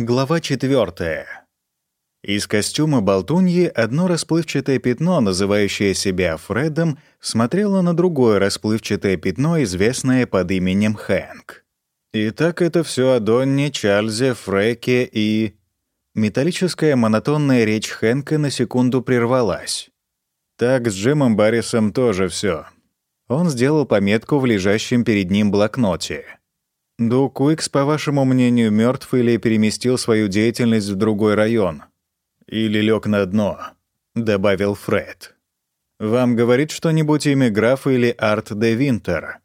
Глава 4. Из костюма болтуньи одно расплывчатое пятно, называющее себя Фредом, смотрело на другое расплывчатое пятно, известное под именем Хэнк. И так это все о Донне, Чарльзе, Фреке и... Металлическая монотонная речь Хэнка на секунду прервалась. Так с Джимом Баррисом тоже все. Он сделал пометку в лежащем перед ним блокноте — Ду Куикс, по вашему мнению, мертв или переместил свою деятельность в другой район? Или лег на дно?» — добавил Фред. «Вам говорит что-нибудь имя графа или Арт де Винтер?»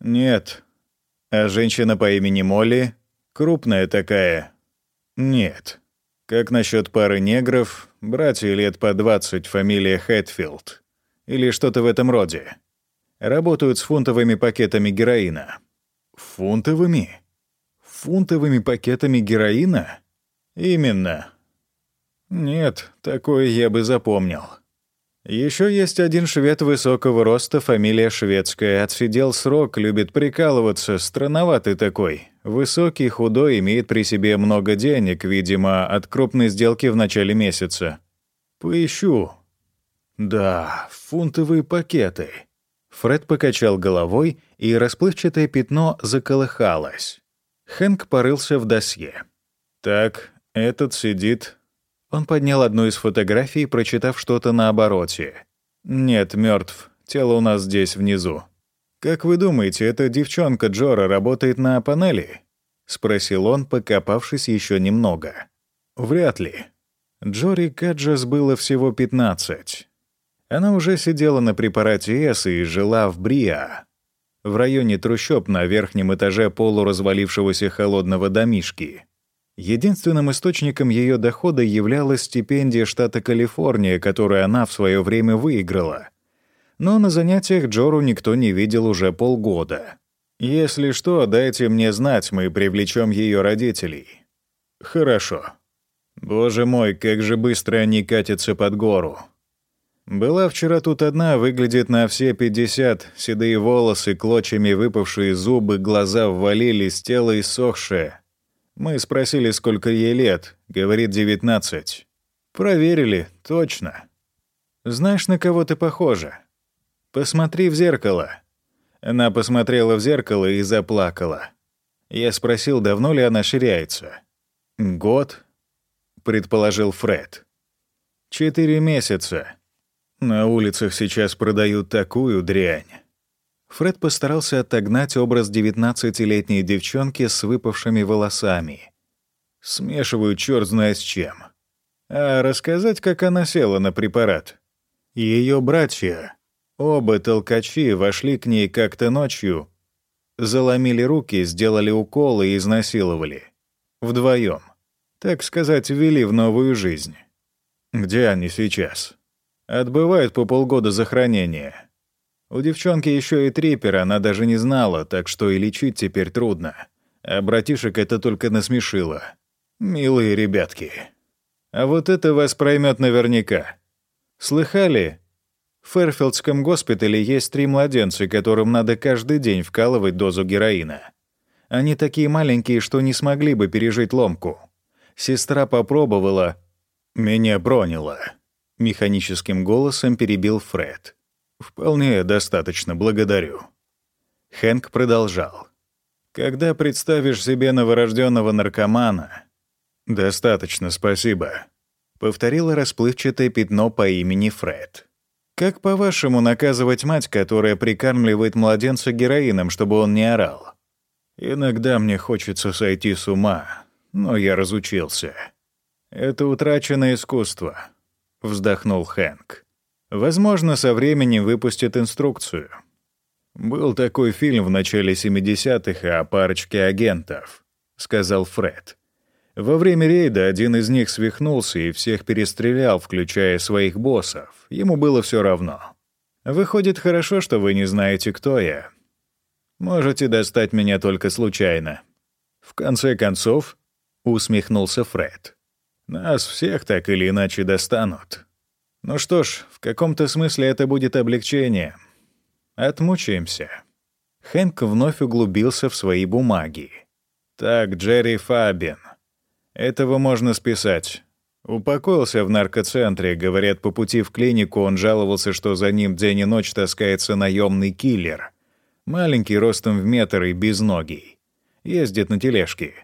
«Нет». «А женщина по имени Молли? Крупная такая?» «Нет». «Как насчет пары негров, братья лет по 20, фамилия Хэтфилд? Или что-то в этом роде? Работают с фунтовыми пакетами героина?» Фунтовыми? Фунтовыми пакетами героина? Именно. Нет, такое я бы запомнил. Еще есть один швед высокого роста, фамилия шведская. Отсидел срок, любит прикалываться, странноватый такой. Высокий, худой, имеет при себе много денег, видимо, от крупной сделки в начале месяца. Поищу. Да, фунтовые пакеты. Фред покачал головой, и расплывчатое пятно заколыхалось. Хэнк порылся в досье. «Так, этот сидит...» Он поднял одну из фотографий, прочитав что-то на обороте. «Нет, мертв. Тело у нас здесь, внизу». «Как вы думаете, эта девчонка Джора работает на панели?» — спросил он, покопавшись еще немного. «Вряд ли. Джори Каджас было всего 15. Она уже сидела на препарате С и жила в Бриа, в районе трущоб на верхнем этаже полуразвалившегося холодного домишки. Единственным источником ее дохода являлась стипендия штата Калифорния, которую она в свое время выиграла. Но на занятиях Джору никто не видел уже полгода. «Если что, дайте мне знать, мы привлечем ее родителей». «Хорошо». «Боже мой, как же быстро они катятся под гору». Была вчера тут одна, выглядит на все пятьдесят, седые волосы, клочьями выпавшие зубы, глаза ввалились, тело иссохшее. Мы спросили, сколько ей лет. Говорит, девятнадцать. Проверили, точно. Знаешь, на кого ты похожа? Посмотри в зеркало. Она посмотрела в зеркало и заплакала. Я спросил, давно ли она ширяется. «Год», — предположил Фред. «Четыре месяца». На улицах сейчас продают такую дрянь. Фред постарался отогнать образ девятнадцатилетней девчонки с выпавшими волосами. Смешивают черт знает с чем. А рассказать, как она села на препарат? Ее братья, оба толкачи, вошли к ней как-то ночью, заломили руки, сделали уколы и изнасиловали. Вдвоем. Так сказать, ввели в новую жизнь. Где они сейчас? Отбывают по полгода за хранение. У девчонки еще и трипер, она даже не знала, так что и лечить теперь трудно. А братишек это только насмешило. Милые ребятки. А вот это вас проймет наверняка. Слыхали? В Фэрфилдском госпитале есть три младенца, которым надо каждый день вкалывать дозу героина. Они такие маленькие, что не смогли бы пережить ломку. Сестра попробовала. Меня бронила. Механическим голосом перебил Фред. «Вполне достаточно, благодарю». Хэнк продолжал. «Когда представишь себе новорожденного наркомана...» «Достаточно, спасибо», — повторило расплывчатое пятно по имени Фред. «Как, по-вашему, наказывать мать, которая прикармливает младенца героином, чтобы он не орал? Иногда мне хочется сойти с ума, но я разучился. Это утраченное искусство. — вздохнул Хэнк. «Возможно, со временем выпустят инструкцию. Был такой фильм в начале 70-х о парочке агентов», — сказал Фред. Во время рейда один из них свихнулся и всех перестрелял, включая своих боссов. Ему было все равно. «Выходит, хорошо, что вы не знаете, кто я. Можете достать меня только случайно». «В конце концов», — усмехнулся Фред, нас всех так или иначе достанут. Ну что ж, в каком-то смысле это будет облегчение. Отмучаемся. Хэнк вновь углубился в свои бумаги. Так, Джерри Фабин. Этого можно списать. Упокоился в наркоцентре, говорят, по пути в клинику он жаловался, что за ним день и ночь таскается наемный киллер. Маленький, ростом в метр и безногий. Ездит на тележке.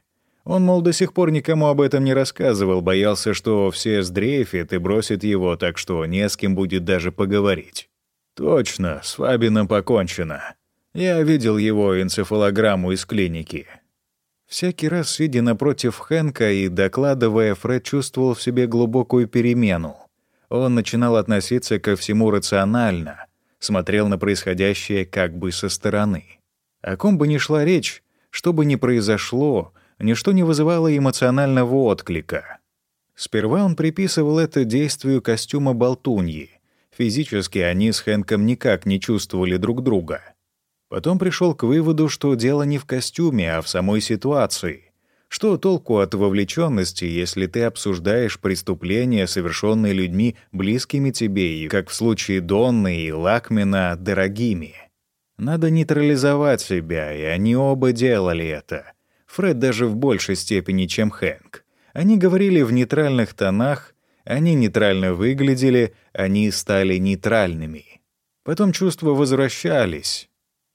Он, мол, до сих пор никому об этом не рассказывал, боялся, что все сдрейфят и бросят его, так что не с кем будет даже поговорить. Точно, с Фабином покончено. Я видел его энцефалограмму из клиники. Всякий раз, сидя напротив Хэнка и докладывая, Фред чувствовал в себе глубокую перемену. Он начинал относиться ко всему рационально, смотрел на происходящее как бы со стороны. О ком бы ни шла речь, что бы ни произошло — ничто не вызывало эмоционального отклика. Сперва он приписывал это действию костюма болтуньи. Физически они с Хэнком никак не чувствовали друг друга. Потом пришел к выводу, что дело не в костюме, а в самой ситуации. Что толку от вовлеченности, если ты обсуждаешь преступления, совершенные людьми, близкими тебе, и, как в случае Донны и Лакмина, дорогими? Надо нейтрализовать себя, и они оба делали это. Фред даже в большей степени, чем Хэнк. Они говорили в нейтральных тонах, они нейтрально выглядели, они стали нейтральными. Потом чувства возвращались.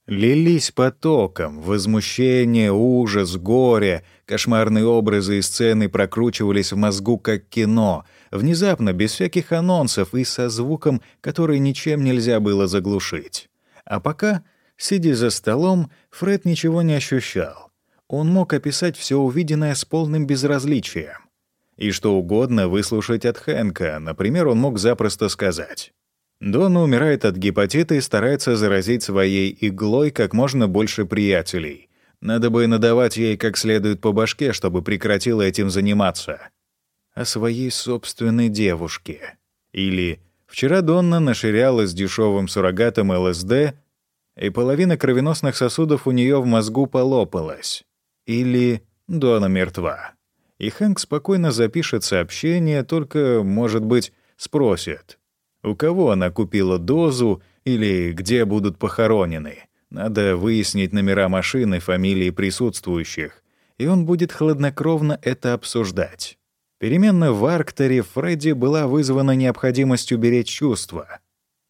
Лились потоком, возмущение, ужас, горе, кошмарные образы и сцены прокручивались в мозгу как кино, внезапно, без всяких анонсов и со звуком, который ничем нельзя было заглушить. А пока, сидя за столом, Фред ничего не ощущал. Он мог описать все увиденное с полным безразличием. И что угодно выслушать от Хэнка. Например, он мог запросто сказать. Дона умирает от гепатита и старается заразить своей иглой как можно больше приятелей. Надо бы надавать ей как следует по башке, чтобы прекратила этим заниматься. О своей собственной девушке. Или «Вчера Донна наширялась дешевым суррогатом ЛСД, и половина кровеносных сосудов у нее в мозгу полопалась». Или «Дона мертва». И Хэнк спокойно запишет сообщение, только, может быть, спросит, у кого она купила дозу или где будут похоронены. Надо выяснить номера машины, фамилии присутствующих, и он будет хладнокровно это обсуждать. Переменно в Аркторе Фредди была вызвана необходимостью беречь чувства.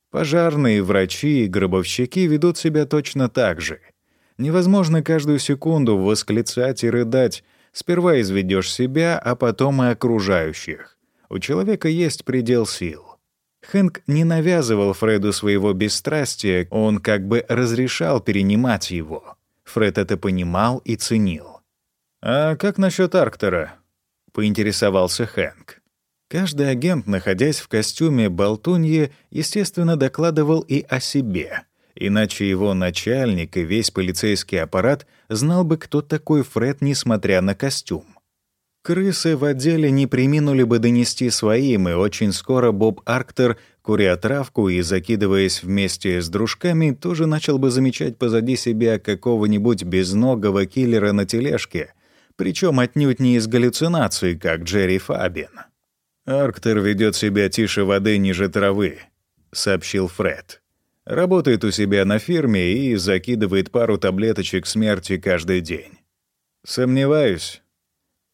Пожарные, врачи и гробовщики ведут себя точно так же — Невозможно каждую секунду восклицать и рыдать. Сперва изведешь себя, а потом и окружающих. У человека есть предел сил. Хэнк не навязывал Фреду своего бесстрастия, он как бы разрешал перенимать его. Фред это понимал и ценил. «А как насчет Арктора?» — поинтересовался Хэнк. Каждый агент, находясь в костюме болтуньи, естественно, докладывал и о себе — Иначе его начальник и весь полицейский аппарат знал бы, кто такой Фред, несмотря на костюм. Крысы в отделе не приминули бы донести своим, и очень скоро Боб Арктер, куря травку и закидываясь вместе с дружками, тоже начал бы замечать позади себя какого-нибудь безногого киллера на тележке, причем отнюдь не из галлюцинаций, как Джерри Фабин. «Арктер ведет себя тише воды ниже травы», — сообщил Фред. Работает у себя на фирме и закидывает пару таблеточек смерти каждый день. Сомневаюсь.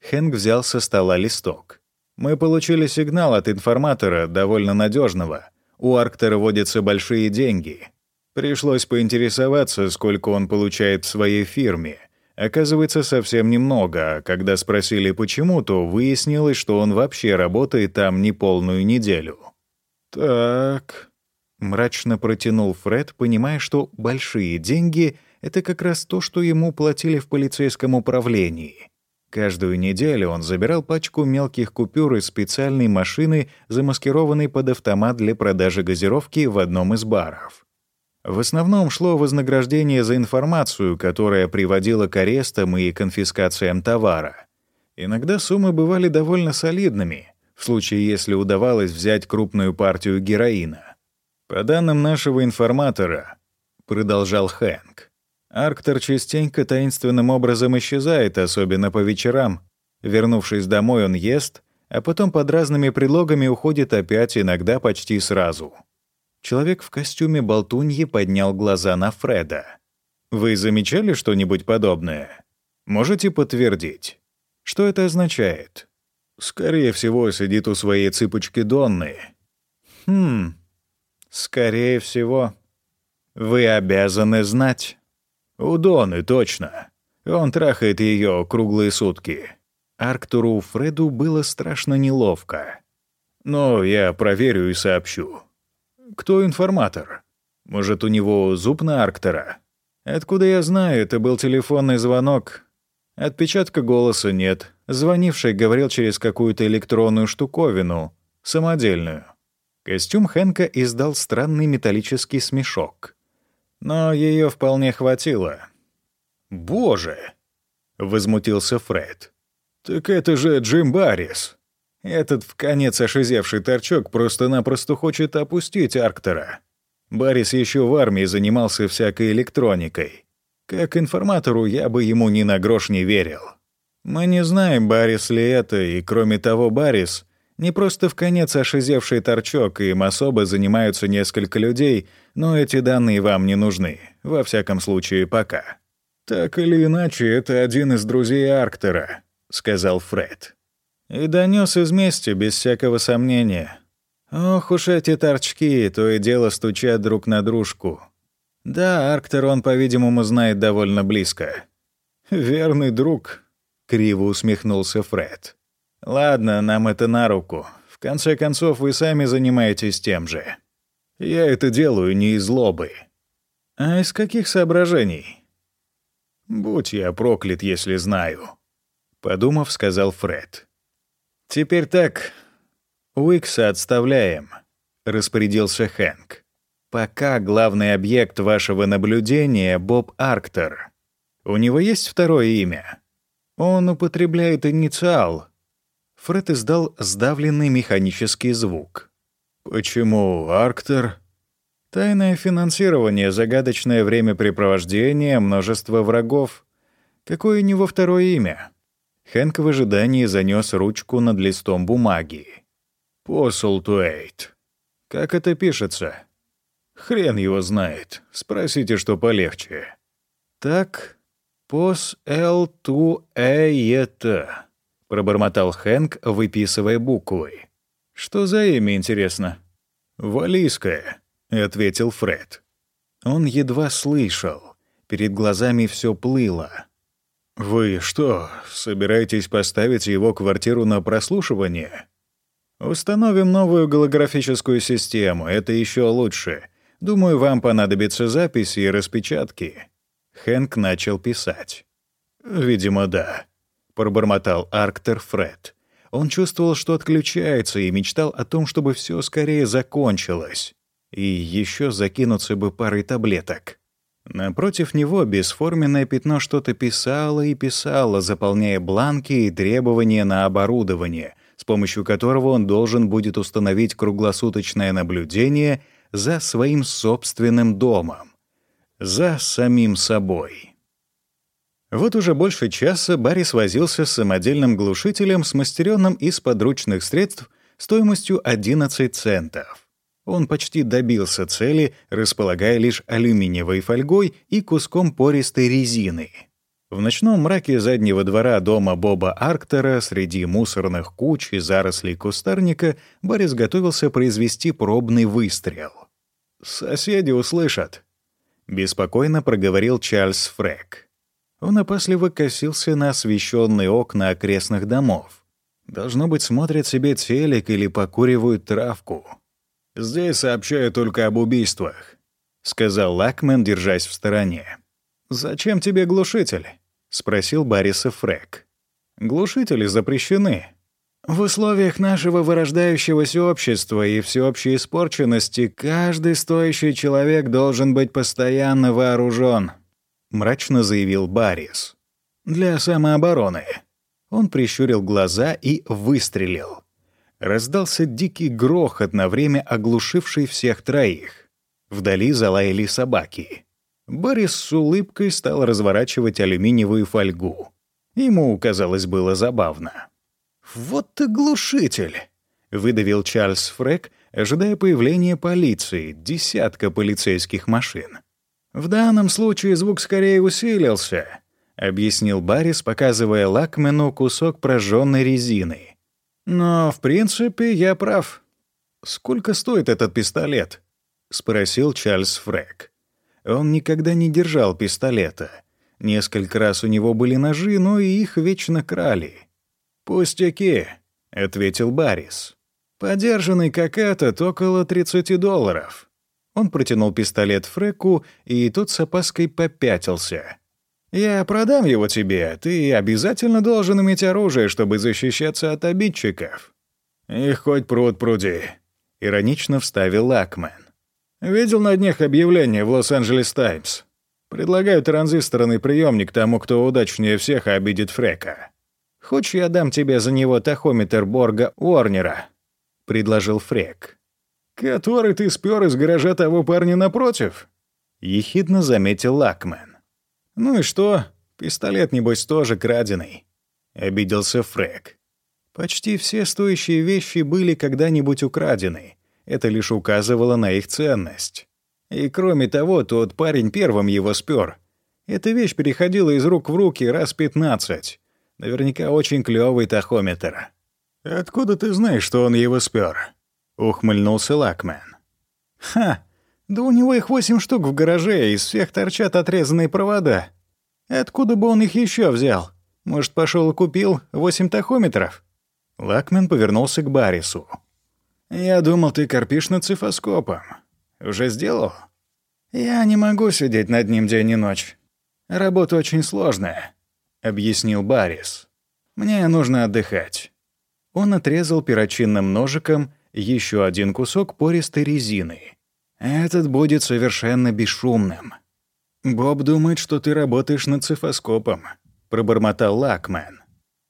Хэнк взял со стола листок. Мы получили сигнал от информатора, довольно надежного. У Арктера водятся большие деньги. Пришлось поинтересоваться, сколько он получает в своей фирме. Оказывается, совсем немного, а когда спросили почему, то выяснилось, что он вообще работает там не полную неделю. «Так», Мрачно протянул Фред, понимая, что большие деньги — это как раз то, что ему платили в полицейском управлении. Каждую неделю он забирал пачку мелких купюр из специальной машины, замаскированной под автомат для продажи газировки в одном из баров. В основном шло вознаграждение за информацию, которая приводила к арестам и конфискациям товара. Иногда суммы бывали довольно солидными, в случае, если удавалось взять крупную партию героина. «По данным нашего информатора», — продолжал Хэнк, «Арктор частенько таинственным образом исчезает, особенно по вечерам. Вернувшись домой, он ест, а потом под разными предлогами уходит опять, иногда почти сразу». Человек в костюме болтуньи поднял глаза на Фреда. «Вы замечали что-нибудь подобное? Можете подтвердить? Что это означает?» Скорее всего, сидит у своей цыпочки Донны. Хм, скорее всего. Вы обязаны знать. У Донны, точно. Он трахает ее круглые сутки. Арктуру Фреду было страшно неловко. Но я проверю и сообщу. Кто информатор? Может, у него зуб на Арктора? Откуда я знаю, это был телефонный звонок. Отпечатка голоса нет. Звонивший говорил через какую-то электронную штуковину, самодельную. Костюм Хэнка издал странный металлический смешок. Но ее вполне хватило. «Боже!» — возмутился Фред. «Так это же Джим Баррис!» Этот в конец ошизевший торчок просто-напросто хочет опустить Арктора. Баррис еще в армии занимался всякой электроникой. Как информатору я бы ему ни на грош не верил. Мы не знаем, Баррис ли это, и кроме того, Баррис не просто в конец ошизевший торчок, им особо занимаются несколько людей, но эти данные вам не нужны, во всяком случае, пока. «Так или иначе, это один из друзей Арктера», — сказал Фред. И донес из мести, без всякого сомнения. Ох уж эти торчки, то и дело стучат друг на дружку. Да, Арктер он, по-видимому, знает довольно близко. «Верный друг», — криво усмехнулся Фред. «Ладно, нам это на руку. В конце концов, вы сами занимаетесь тем же. Я это делаю не из злобы. А из каких соображений?» «Будь я проклят, если знаю», — подумав, сказал Фред. «Теперь так. Уикса отставляем», — распорядился Хэнк. «Пока главный объект вашего наблюдения — Боб Арктер. У него есть второе имя?» Он употребляет инициал. Фред издал сдавленный механический звук. Почему Арктер? Тайное финансирование, загадочное времяпрепровождение, множество врагов. Какое у него второе имя? Хэнк в ожидании занес ручку над листом бумаги. «Посултуэйт». «Как это пишется?» «Хрен его знает. Спросите, что полегче». «Так, «Пос эл ту е т», — пробормотал Хэнк, выписывая буквы. «Что за имя, интересно?» «Валийское», — ответил Фред. Он едва слышал. Перед глазами все плыло. «Вы что, собираетесь поставить его квартиру на прослушивание?» «Установим новую голографическую систему, это еще лучше. Думаю, вам понадобятся записи и распечатки». Хэнк начал писать. «Видимо, да», — пробормотал Арктер Фред. Он чувствовал, что отключается, и мечтал о том, чтобы все скорее закончилось. И еще закинуться бы парой таблеток. Напротив него бесформенное пятно что-то писало и писало, заполняя бланки и требования на оборудование, с помощью которого он должен будет установить круглосуточное наблюдение за своим собственным домом за самим собой. Вот уже больше часа Баррис возился с самодельным глушителем, смастеренным из подручных средств стоимостью 11 центов. Он почти добился цели, располагая лишь алюминиевой фольгой и куском пористой резины. В ночном мраке заднего двора дома Боба Арктера среди мусорных куч и зарослей кустарника Баррис готовился произвести пробный выстрел. «Соседи услышат», — беспокойно проговорил Чарльз Фрэк. Он опасливо косился на освещенные окна окрестных домов. Должно быть, смотрят себе телек или покуривают травку. «Здесь сообщают только об убийствах», — сказал Лакмен, держась в стороне. «Зачем тебе глушитель?» — спросил Барриса Фрэк. «Глушители запрещены», в условиях нашего вырождающегося общества и всеобщей испорченности каждый стоящий человек должен быть постоянно вооружен, мрачно заявил Баррис. Для самообороны. Он прищурил глаза и выстрелил. Раздался дикий грохот, на время оглушивший всех троих. Вдали залаяли собаки. Борис с улыбкой стал разворачивать алюминиевую фольгу. Ему, казалось, было забавно. «Вот ты глушитель!» — выдавил Чарльз Фрэк, ожидая появления полиции, десятка полицейских машин. «В данном случае звук скорее усилился», — объяснил Баррис, показывая Лакмену кусок прожженной резины. Но, в принципе, я прав. Сколько стоит этот пистолет? спросил Чарльз Фрэк. Он никогда не держал пистолета. Несколько раз у него были ножи, но и их вечно крали. «Пустяки», — ответил Баррис. «Подержанный как этот, около 30 долларов». Он протянул пистолет Фреку, и тот с опаской попятился. «Я продам его тебе. Ты обязательно должен иметь оружие, чтобы защищаться от обидчиков». «Их хоть пруд пруди», — иронично вставил Лакмен. «Видел на днях объявление в Лос-Анджелес Таймс. Предлагаю транзисторный приемник тому, кто удачнее всех обидит Фрека. Хочешь, я дам тебе за него тахометр Борга Уорнера?» — предложил Фрек. «Который ты спер из гаража того парня напротив?» — ехидно заметил Лакмен. «Ну и что? Пистолет, небось, тоже краденый», — обиделся Фрек. Почти все стоящие вещи были когда-нибудь украдены. Это лишь указывало на их ценность. И кроме того, тот парень первым его спер. Эта вещь переходила из рук в руки раз пятнадцать. Наверняка очень клёвый тахометр. «Откуда ты знаешь, что он его спер? Ухмыльнулся Лакмен. «Ха! Да у него их восемь штук в гараже, из всех торчат отрезанные провода. Откуда бы он их еще взял? Может, пошел и купил восемь тахометров?» Лакмен повернулся к Барису. «Я думал, ты корпишь над цифоскопом. Уже сделал? Я не могу сидеть над ним день и ночь. Работа очень сложная, объяснил Барис. Мне нужно отдыхать. Он отрезал перочинным ножиком еще один кусок пористой резины. Этот будет совершенно бесшумным. Боб думает, что ты работаешь над цифоскопом, пробормотал Лакмен.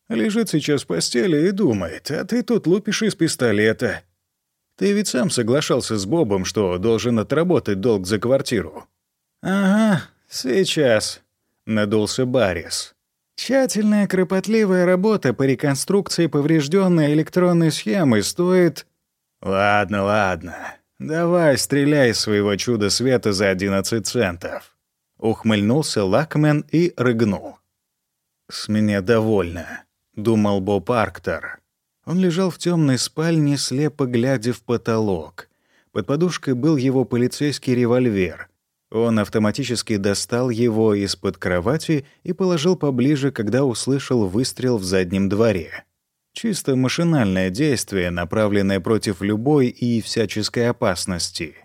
Лежит сейчас в постели и думает, а ты тут лупишь из пистолета. Ты ведь сам соглашался с Бобом, что должен отработать долг за квартиру». «Ага, сейчас», — надулся Баррис. «Тщательная, кропотливая работа по реконструкции поврежденной электронной схемы стоит...» «Ладно, ладно. Давай, стреляй своего чуда света за 11 центов». Ухмыльнулся Лакмен и рыгнул. «С меня довольно», — думал Боб Арктор. Он лежал в темной спальне, слепо глядя в потолок. Под подушкой был его полицейский револьвер. Он автоматически достал его из-под кровати и положил поближе, когда услышал выстрел в заднем дворе. Чисто машинальное действие, направленное против любой и всяческой опасности.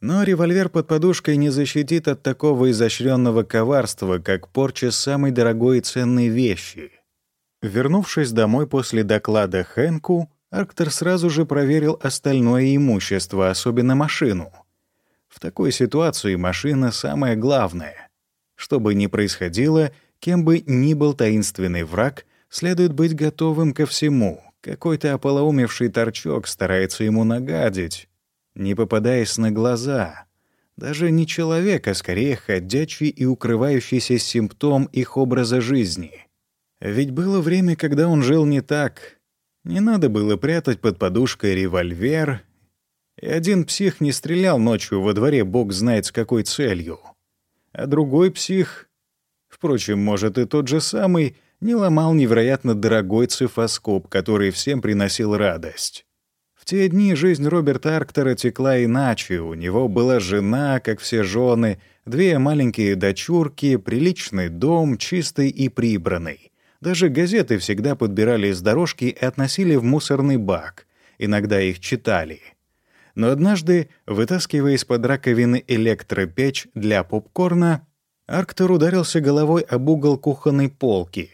Но револьвер под подушкой не защитит от такого изощренного коварства, как порча самой дорогой и ценной вещи — Вернувшись домой после доклада Хэнку, Арктер сразу же проверил остальное имущество, особенно машину. В такой ситуации машина — самое главное. Что бы ни происходило, кем бы ни был таинственный враг, следует быть готовым ко всему. Какой-то ополоумевший торчок старается ему нагадить, не попадаясь на глаза. Даже не человек, а скорее ходячий и укрывающийся симптом их образа жизни — ведь было время, когда он жил не так. Не надо было прятать под подушкой револьвер. И один псих не стрелял ночью во дворе, бог знает с какой целью. А другой псих, впрочем, может, и тот же самый, не ломал невероятно дорогой цифоскоп, который всем приносил радость. В те дни жизнь Роберта Арктора текла иначе. У него была жена, как все жены, две маленькие дочурки, приличный дом, чистый и прибранный. Даже газеты всегда подбирали из дорожки и относили в мусорный бак. Иногда их читали. Но однажды, вытаскивая из-под раковины электропечь для попкорна, Арктор ударился головой об угол кухонной полки.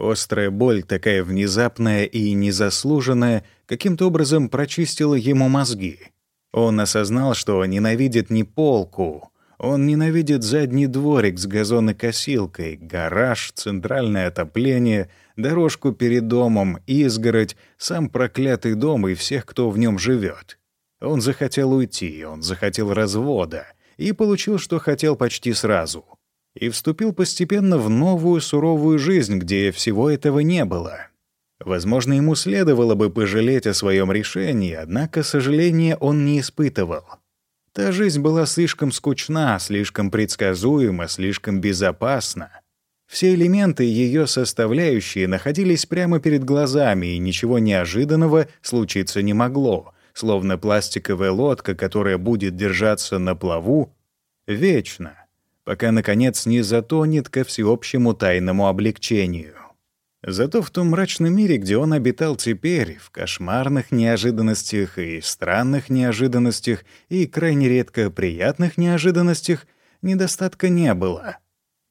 Острая боль, такая внезапная и незаслуженная, каким-то образом прочистила ему мозги. Он осознал, что ненавидит не полку, он ненавидит задний дворик с газонокосилкой, гараж, центральное отопление, дорожку перед домом, изгородь, сам проклятый дом и всех, кто в нем живет. Он захотел уйти, он захотел развода и получил, что хотел почти сразу. И вступил постепенно в новую суровую жизнь, где всего этого не было. Возможно, ему следовало бы пожалеть о своем решении, однако сожаления он не испытывал. Та жизнь была слишком скучна, слишком предсказуема, слишком безопасна. Все элементы ее составляющие находились прямо перед глазами, и ничего неожиданного случиться не могло, словно пластиковая лодка, которая будет держаться на плаву вечно, пока, наконец, не затонет ко всеобщему тайному облегчению. Зато в том мрачном мире, где он обитал теперь, в кошмарных неожиданностях и странных неожиданностях и крайне редко приятных неожиданностях, недостатка не было.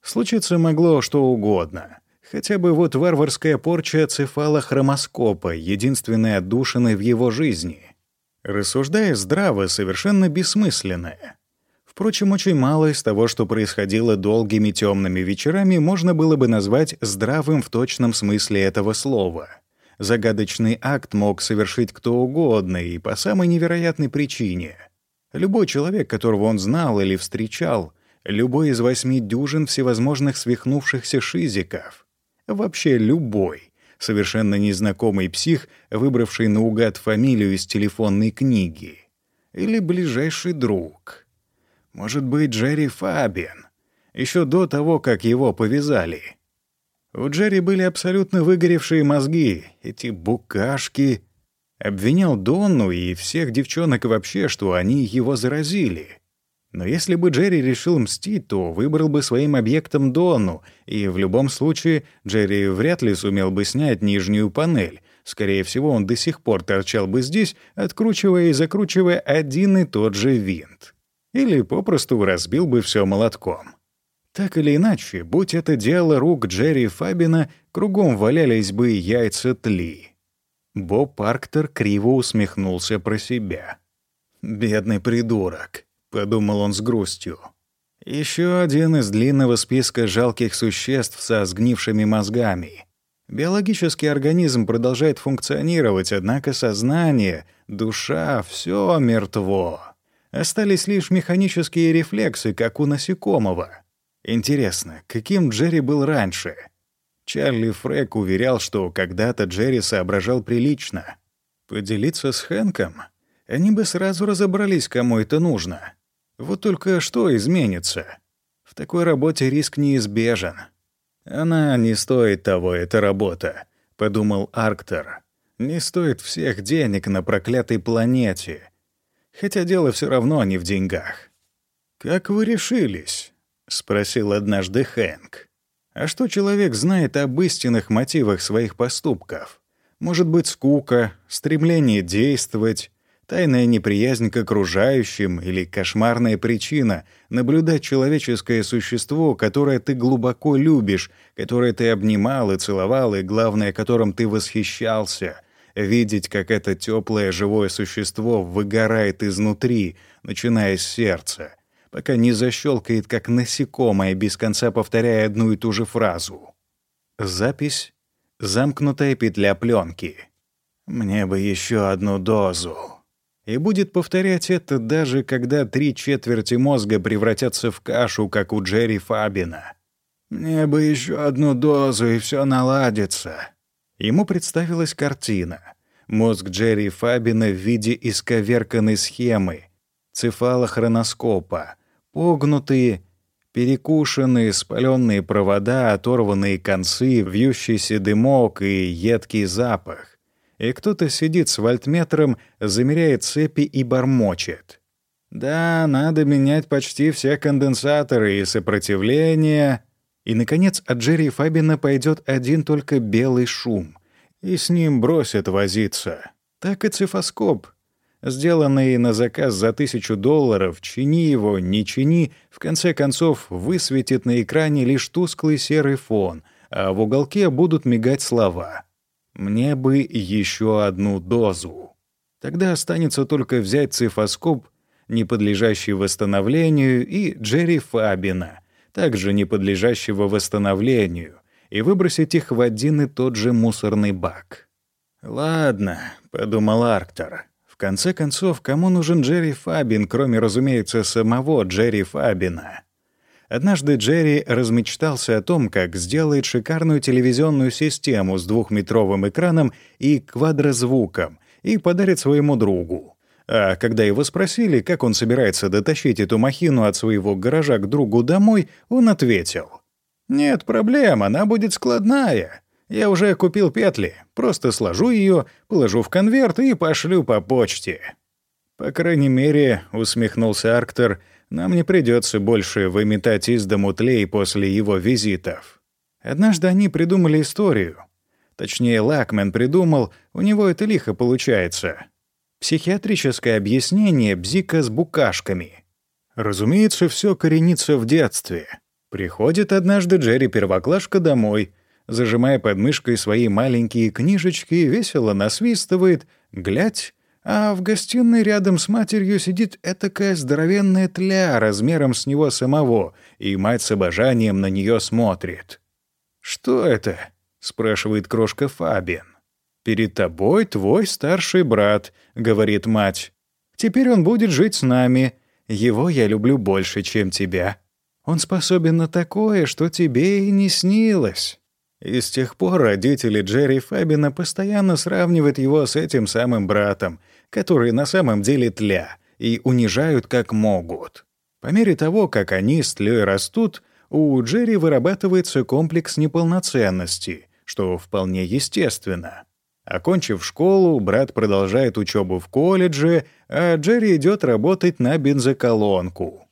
Случиться могло что угодно. Хотя бы вот варварская порча цефалохромоскопа, единственная отдушина в его жизни. Рассуждая здраво, совершенно бессмысленная. Впрочем, очень мало из того, что происходило долгими темными вечерами, можно было бы назвать здравым в точном смысле этого слова. Загадочный акт мог совершить кто угодно и по самой невероятной причине. Любой человек, которого он знал или встречал, любой из восьми дюжин всевозможных свихнувшихся шизиков, вообще любой, совершенно незнакомый псих, выбравший наугад фамилию из телефонной книги, или ближайший друг — может быть, Джерри Фабиан. Еще до того, как его повязали. У Джерри были абсолютно выгоревшие мозги, эти букашки. Обвинял Донну и всех девчонок вообще, что они его заразили. Но если бы Джерри решил мстить, то выбрал бы своим объектом Донну, и в любом случае Джерри вряд ли сумел бы снять нижнюю панель. Скорее всего, он до сих пор торчал бы здесь, откручивая и закручивая один и тот же винт или попросту разбил бы все молотком. Так или иначе, будь это дело рук Джерри Фабина, кругом валялись бы яйца тли. Боб Парктер криво усмехнулся про себя. «Бедный придурок», — подумал он с грустью. Еще один из длинного списка жалких существ со сгнившими мозгами. Биологический организм продолжает функционировать, однако сознание, душа — все мертво. Остались лишь механические рефлексы, как у насекомого. Интересно, каким Джерри был раньше? Чарли Фрэк уверял, что когда-то Джерри соображал прилично. Поделиться с Хэнком? Они бы сразу разобрались, кому это нужно. Вот только что изменится? В такой работе риск неизбежен. «Она не стоит того, эта работа», — подумал Арктер. «Не стоит всех денег на проклятой планете хотя дело все равно не в деньгах. «Как вы решились?» — спросил однажды Хэнк. «А что человек знает об истинных мотивах своих поступков? Может быть, скука, стремление действовать, тайная неприязнь к окружающим или кошмарная причина наблюдать человеческое существо, которое ты глубоко любишь, которое ты обнимал и целовал, и, главное, которым ты восхищался — видеть, как это теплое живое существо выгорает изнутри, начиная с сердца, пока не защелкает, как насекомое, без конца повторяя одну и ту же фразу. Запись — замкнутая петля пленки. «Мне бы еще одну дозу». И будет повторять это даже когда три четверти мозга превратятся в кашу, как у Джерри Фабина. «Мне бы еще одну дозу, и все наладится». Ему представилась картина. Мозг Джерри Фабина в виде исковерканной схемы, цефалохроноскопа, погнутые, перекушенные, спаленные провода, оторванные концы, вьющийся дымок и едкий запах. И кто-то сидит с вольтметром, замеряет цепи и бормочет. Да, надо менять почти все конденсаторы и сопротивление. И, наконец, от Джерри Фабина пойдет один только белый шум. И с ним бросят возиться. Так и цифоскоп. Сделанный на заказ за тысячу долларов, чини его, не чини, в конце концов высветит на экране лишь тусклый серый фон, а в уголке будут мигать слова. «Мне бы еще одну дозу». Тогда останется только взять цифоскоп, не подлежащий восстановлению, и Джерри Фабина — также не подлежащего восстановлению, и выбросить их в один и тот же мусорный бак. «Ладно», — подумал Арктор. «В конце концов, кому нужен Джерри Фабин, кроме, разумеется, самого Джерри Фабина?» Однажды Джерри размечтался о том, как сделает шикарную телевизионную систему с двухметровым экраном и квадрозвуком и подарит своему другу. А когда его спросили, как он собирается дотащить эту махину от своего гаража к другу домой, он ответил. «Нет проблем, она будет складная. Я уже купил петли. Просто сложу ее, положу в конверт и пошлю по почте». «По крайней мере», — усмехнулся Арктор, «нам не придется больше выметать из дому тлей после его визитов». Однажды они придумали историю. Точнее, Лакмен придумал, у него это лихо получается. Психиатрическое объяснение бзика с букашками. Разумеется, все коренится в детстве. Приходит однажды Джерри Первоклашка домой, зажимая под мышкой свои маленькие книжечки, весело насвистывает, глядь, а в гостиной рядом с матерью сидит этакая здоровенная тля размером с него самого, и мать с обожанием на нее смотрит. «Что это?» — спрашивает крошка Фабиан. «Перед тобой твой старший брат», — говорит мать. «Теперь он будет жить с нами. Его я люблю больше, чем тебя. Он способен на такое, что тебе и не снилось». И с тех пор родители Джерри Фабина постоянно сравнивают его с этим самым братом, который на самом деле тля, и унижают как могут. По мере того, как они с тлей растут, у Джерри вырабатывается комплекс неполноценности, что вполне естественно. Окончив школу, брат продолжает учебу в колледже, а Джерри идет работать на бензоколонку.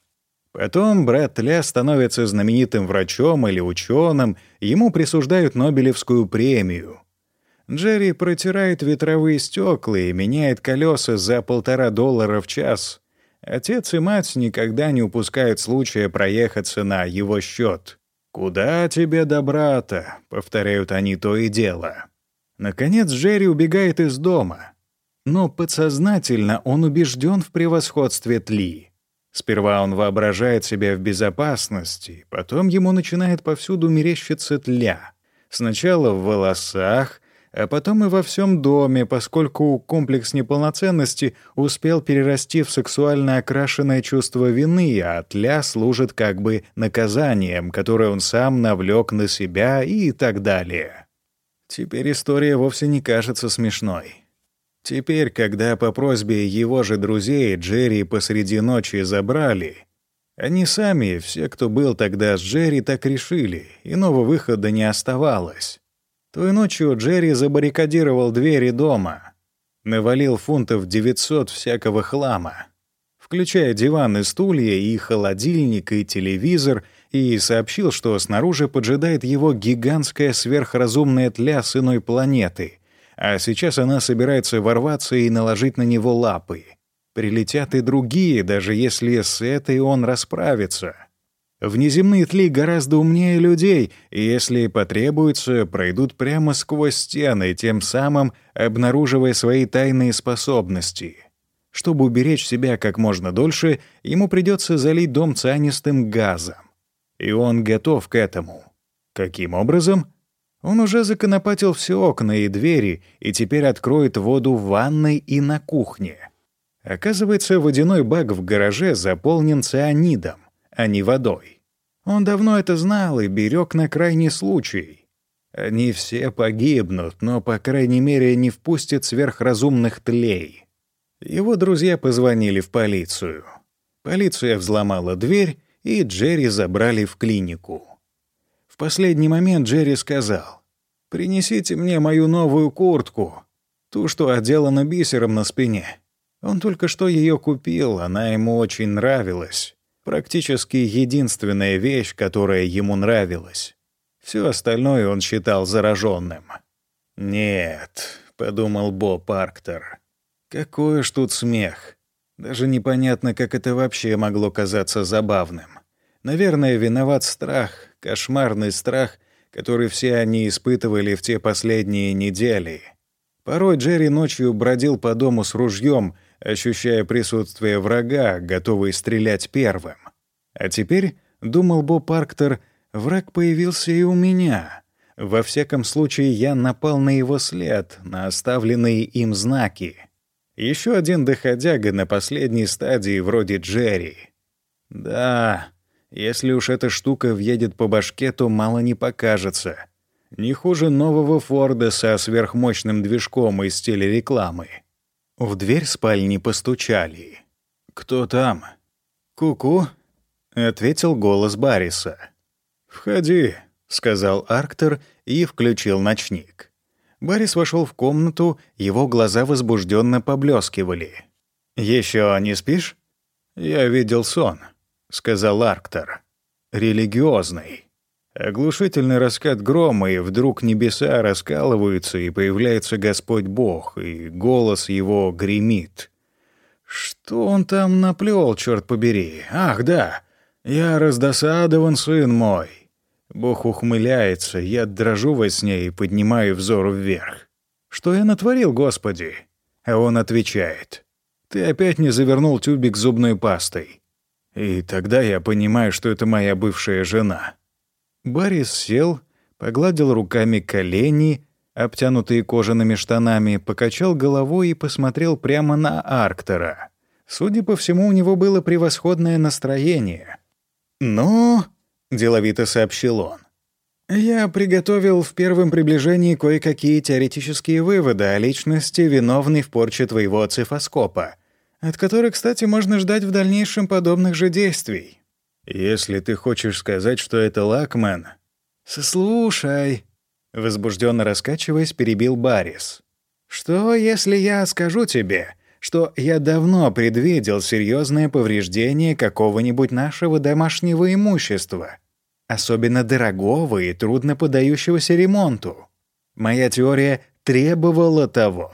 Потом брат Тля становится знаменитым врачом или ученым, ему присуждают Нобелевскую премию. Джерри протирает ветровые стекла и меняет колеса за полтора доллара в час. Отец и мать никогда не упускают случая проехаться на его счет. «Куда тебе до брата?» — повторяют они то и дело. Наконец Джерри убегает из дома. Но подсознательно он убежден в превосходстве Тли. Сперва он воображает себя в безопасности, потом ему начинает повсюду мерещиться тля. Сначала в волосах, а потом и во всем доме, поскольку комплекс неполноценности успел перерасти в сексуально окрашенное чувство вины, а тля служит как бы наказанием, которое он сам навлек на себя и так далее. Теперь история вовсе не кажется смешной. Теперь, когда по просьбе его же друзей Джерри посреди ночи забрали, они сами, все, кто был тогда с Джерри, так решили, иного выхода не оставалось. Той ночью Джерри забаррикадировал двери дома, навалил фунтов 900 всякого хлама, включая диван и стулья, и холодильник, и телевизор — и сообщил, что снаружи поджидает его гигантская сверхразумная тля с иной планеты, а сейчас она собирается ворваться и наложить на него лапы. Прилетят и другие, даже если с этой он расправится. Внеземные тли гораздо умнее людей, и если потребуется, пройдут прямо сквозь стены, тем самым обнаруживая свои тайные способности. Чтобы уберечь себя как можно дольше, ему придется залить дом цианистым газом. И он готов к этому. Каким образом? Он уже законопатил все окна и двери и теперь откроет воду в ванной и на кухне. Оказывается, водяной бак в гараже заполнен цианидом, а не водой. Он давно это знал и берег на крайний случай. Они все погибнут, но, по крайней мере, не впустят сверхразумных тлей. Его друзья позвонили в полицию. Полиция взломала дверь и Джерри забрали в клинику. В последний момент Джерри сказал, «Принесите мне мою новую куртку, ту, что отделана бисером на спине». Он только что ее купил, она ему очень нравилась. Практически единственная вещь, которая ему нравилась. Все остальное он считал зараженным. «Нет», — подумал Бо Парктер, — «какой ж тут смех. Даже непонятно, как это вообще могло казаться забавным. Наверное, виноват страх, кошмарный страх, который все они испытывали в те последние недели. Порой Джерри ночью бродил по дому с ружьем, ощущая присутствие врага, готовый стрелять первым. А теперь, думал Бо Парктер, враг появился и у меня. Во всяком случае, я напал на его след, на оставленные им знаки. Еще один доходяга на последней стадии вроде Джерри. Да, если уж эта штука въедет по башке, то мало не покажется. Не хуже нового Форда со сверхмощным движком из телерекламы. В дверь спальни постучали. «Кто там?» «Ку-ку», — ответил голос Барриса. «Входи», — сказал Арктер и включил ночник. Баррис вошел в комнату, его глаза возбужденно поблескивали. Еще не спишь?» «Я видел сон», — сказал Арктер. «Религиозный. Оглушительный раскат грома, и вдруг небеса раскалываются, и появляется Господь Бог, и голос его гремит. Что он там наплел, черт побери? Ах, да, я раздосадован, сын мой. Бог ухмыляется, я дрожу во сне и поднимаю взор вверх. Что я натворил, Господи? А он отвечает. Ты опять не завернул тюбик зубной пастой. И тогда я понимаю, что это моя бывшая жена. Борис сел, погладил руками колени, обтянутые кожаными штанами, покачал головой и посмотрел прямо на Арктора. Судя по всему, у него было превосходное настроение. «Ну...» — деловито сообщил он. «Я приготовил в первом приближении кое-какие теоретические выводы о личности, виновной в порче твоего цифоскопа, от которой, кстати, можно ждать в дальнейшем подобных же действий. Если ты хочешь сказать, что это Лакмен... «Слушай», — возбужденно раскачиваясь, перебил Барис. «Что, если я скажу тебе, что я давно предвидел серьезное повреждение какого-нибудь нашего домашнего имущества, особенно дорогого и трудно подающегося ремонту? Моя теория требовала того.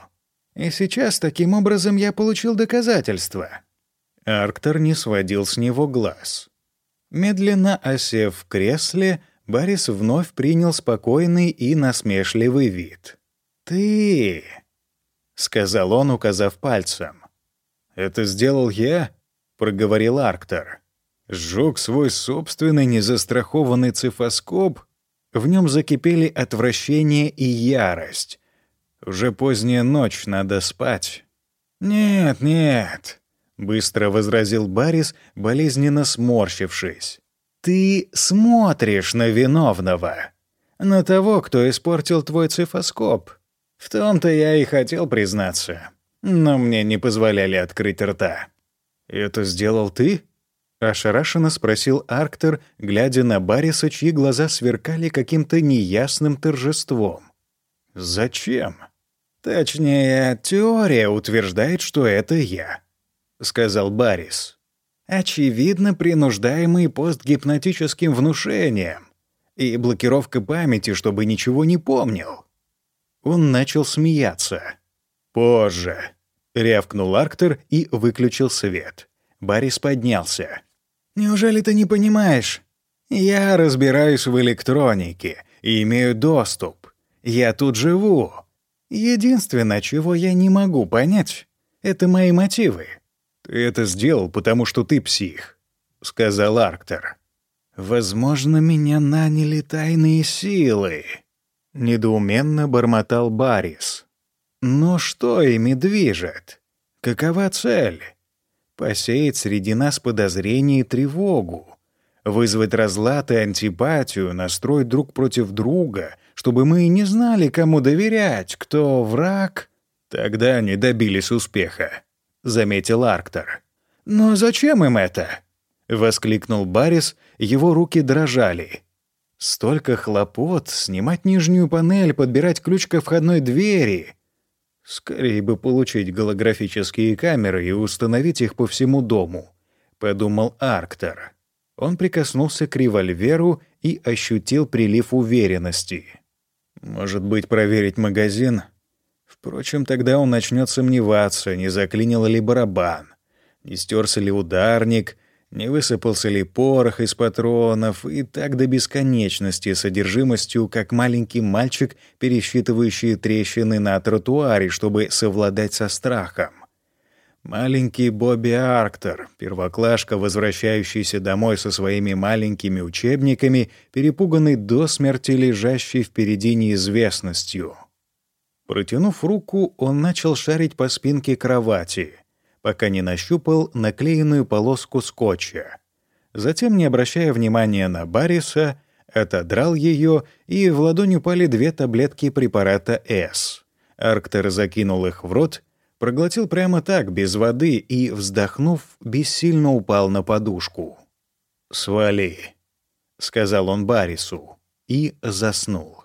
И сейчас таким образом я получил доказательства». Арктор не сводил с него глаз. Медленно осев в кресле, Борис вновь принял спокойный и насмешливый вид. «Ты...» — сказал он, указав пальцем. «Это сделал я?» — проговорил Арктор. «Сжег свой собственный незастрахованный цифоскоп?» В нем закипели отвращение и ярость. Уже поздняя ночь, надо спать. «Нет, нет», — быстро возразил Барис, болезненно сморщившись. «Ты смотришь на виновного, на того, кто испортил твой цифоскоп. В том-то я и хотел признаться, но мне не позволяли открыть рта». «Это сделал ты?» — ошарашенно спросил Арктер, глядя на Бариса, чьи глаза сверкали каким-то неясным торжеством. «Зачем?» «Точнее, теория утверждает, что это я», — сказал Барис. «Очевидно, принуждаемый постгипнотическим внушением и блокировка памяти, чтобы ничего не помнил». Он начал смеяться. «Позже», — рявкнул Арктер и выключил свет. Барис поднялся. «Неужели ты не понимаешь? Я разбираюсь в электронике и имею доступ. Я тут живу. Единственное, чего я не могу понять, — это мои мотивы. «Ты это сделал, потому что ты псих», — сказал Арктер. «Возможно, меня наняли тайные силы», — недоуменно бормотал Барис. «Но что ими движет? Какова цель? Посеять среди нас подозрение и тревогу, вызвать разлад и антипатию, настроить друг против друга, чтобы мы не знали, кому доверять, кто враг. Тогда они добились успеха. — заметил Арктор. «Но зачем им это?» — воскликнул Барис, его руки дрожали. «Столько хлопот, снимать нижнюю панель, подбирать ключ ко входной двери. Скорее бы получить голографические камеры и установить их по всему дому», — подумал Арктор. Он прикоснулся к револьверу и ощутил прилив уверенности. «Может быть, проверить магазин?» Впрочем, тогда он начнет сомневаться, не заклинил ли барабан, не стерся ли ударник, не высыпался ли порох из патронов, и так до бесконечности содержимостью, как маленький мальчик, пересчитывающий трещины на тротуаре, чтобы совладать со страхом. Маленький Бобби Арктер, первоклашка, возвращающийся домой со своими маленькими учебниками, перепуганный до смерти лежащий впереди неизвестностью. Протянув руку, он начал шарить по спинке кровати, пока не нащупал наклеенную полоску скотча. Затем, не обращая внимания на Барриса, отодрал ее, и в ладонь упали две таблетки препарата «С». Арктер закинул их в рот, проглотил прямо так, без воды, и, вздохнув, бессильно упал на подушку. «Свали», — сказал он Баррису, — и заснул.